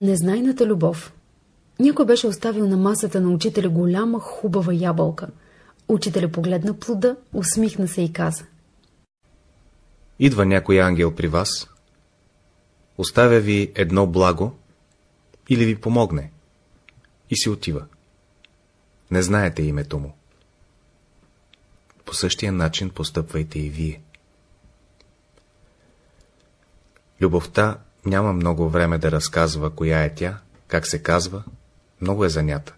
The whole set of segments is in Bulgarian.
Незнайната любов Някой беше оставил на масата на учителя голяма хубава ябълка. Учителя погледна плода, усмихна се и каза. Идва някой ангел при вас, оставя ви едно благо или ви помогне и си отива. Не знаете името му. По същия начин постъпвайте и вие. Любовта няма много време да разказва, коя е тя, как се казва, много е занята.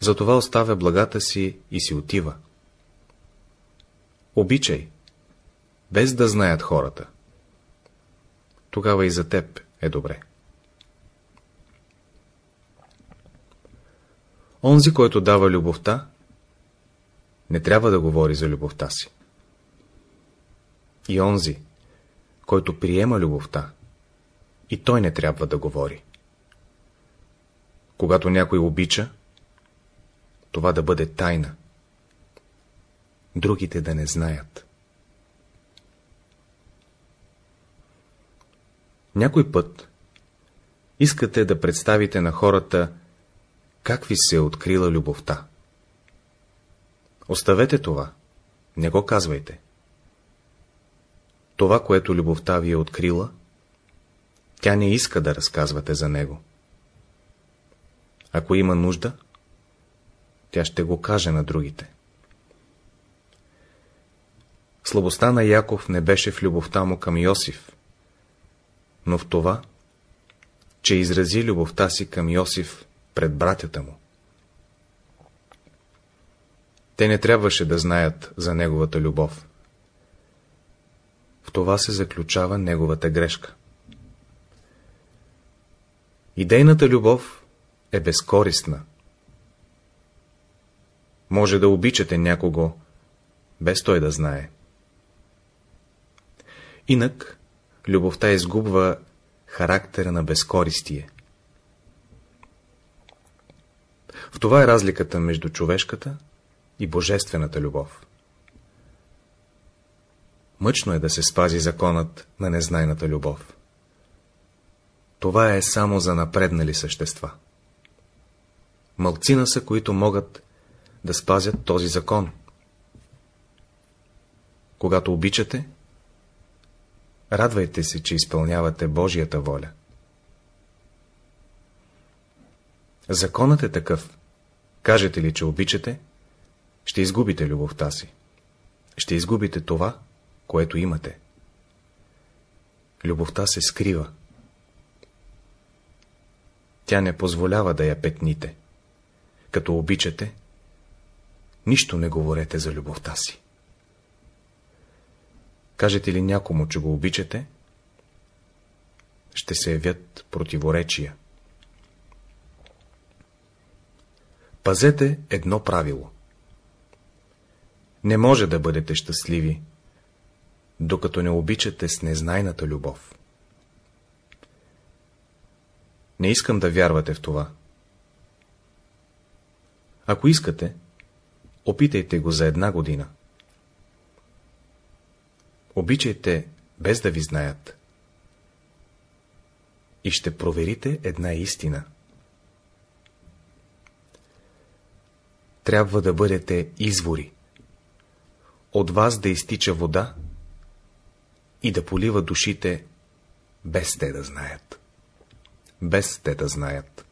Затова оставя благата си и си отива. Обичай, без да знаят хората. Тогава и за теб е добре. Онзи, който дава любовта, не трябва да говори за любовта си. И онзи, който приема любовта, и той не трябва да говори. Когато някой обича, това да бъде тайна. Другите да не знаят. Някой път искате да представите на хората, как ви се е открила любовта. Оставете това, не го казвайте. Това, което любовта ви е открила, тя не иска да разказвате за него. Ако има нужда, тя ще го каже на другите. Слабостта на Яков не беше в любовта му към Йосиф, но в това, че изрази любовта си към Йосиф пред братята му. Те не трябваше да знаят за неговата любов. В това се заключава неговата грешка. Идейната любов е безкористна. Може да обичате някого, без той да знае. Инак, любовта изгубва характера на безкористие. В това е разликата между човешката и божествената любов. Мъчно е да се спази законът на незнайната любов. Това е само за напреднали същества. Мълцина са, които могат да спазят този закон. Когато обичате, радвайте се, че изпълнявате Божията воля. Законът е такъв. Кажете ли, че обичате, ще изгубите любовта си. Ще изгубите това, което имате. Любовта се скрива. Тя не позволява да я петните. Като обичате, нищо не говорете за любовта си. Кажете ли някому, че го обичате, ще се явят противоречия. Пазете едно правило. Не може да бъдете щастливи, докато не обичате с незнайната любов. Не искам да вярвате в това. Ако искате, опитайте го за една година. Обичайте, без да ви знаят. И ще проверите една истина. Трябва да бъдете извори. От вас да изтича вода и да полива душите, без те да знаят без те да знаят.